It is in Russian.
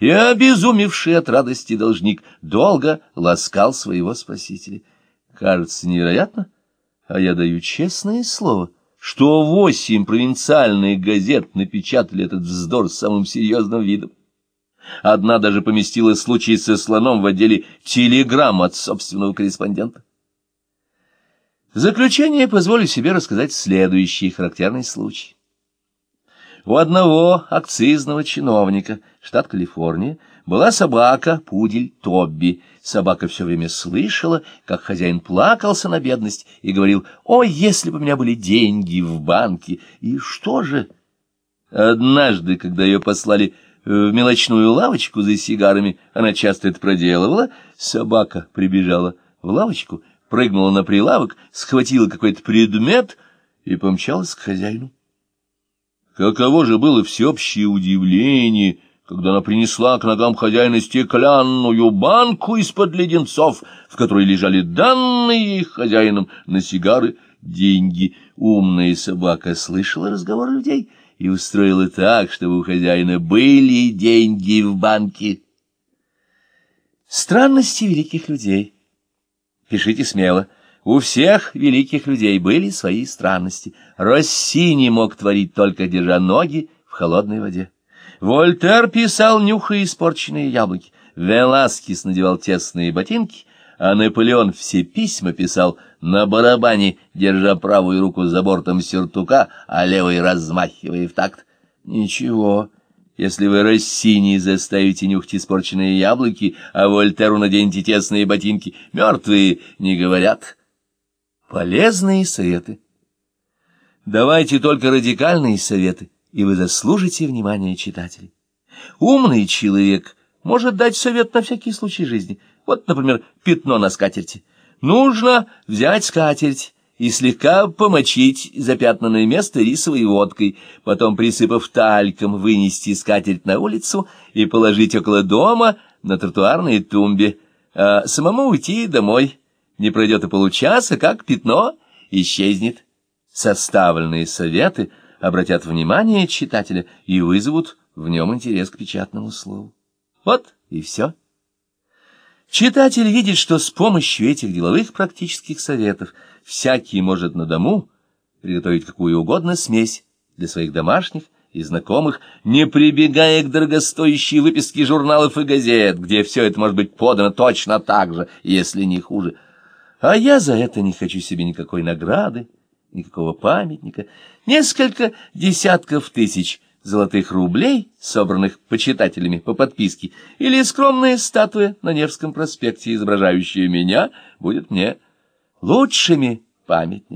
и обезумевший от радости должник долго ласкал своего спасителя. Кажется невероятно, а я даю честное слово, что восемь провинциальных газет напечатали этот вздор с самым серьезным видом. Одна даже поместила случай со слоном в отделе телеграмм от собственного корреспондента. В заключение позволю себе рассказать следующий характерный случай. У одного акцизного чиновника, штат Калифорния, была собака, пудель Тобби. Собака все время слышала, как хозяин плакался на бедность и говорил, «Ой, если бы у меня были деньги в банке!» И что же? Однажды, когда ее послали в мелочную лавочку за сигарами, она часто это проделывала, собака прибежала в лавочку, прыгнула на прилавок, схватила какой-то предмет и помчалась к хозяину. Каково же было всеобщее удивление, когда она принесла к ногам хозяина стеклянную банку из-под леденцов, в которой лежали данные хозяином на сигары деньги. Умная собака слышала разговор людей и устроила так, чтобы у хозяина были деньги в банке. Странности великих людей. Пишите смело. У всех великих людей были свои странности. Россини мог творить только держа ноги в холодной воде. Вольтер писал, нюхая испорченные яблоки. Веласкис надевал тесные ботинки, а Наполеон все письма писал на барабане, держа правую руку за бортом сюртука, а левой размахивая в такт. Ничего, если вы Россини заставите нюхать испорченные яблоки, а Вольтеру наденете тесные ботинки, мертвые не говорят. Полезные советы. Давайте только радикальные советы, и вы заслужите внимание читателей. Умный человек может дать совет на всякий случай жизни. Вот, например, пятно на скатерти. Нужно взять скатерть и слегка помочить запятнанное место рисовой водкой, потом, присыпав тальком, вынести скатерть на улицу и положить около дома на тротуарной тумбе, а самому уйти домой не пройдет и получаса, как пятно исчезнет. Составленные советы обратят внимание читателя и вызовут в нем интерес к печатному слову. Вот и все. Читатель видит, что с помощью этих деловых практических советов всякий может на дому приготовить какую угодно смесь для своих домашних и знакомых, не прибегая к дорогостоящей выписке журналов и газет, где все это может быть подано точно так же, если не хуже. А я за это не хочу себе никакой награды, никакого памятника, несколько десятков тысяч золотых рублей, собранных почитателями по подписке, или скромная статуя на Невском проспекте, изображающая меня, будет мне лучшими памятниками.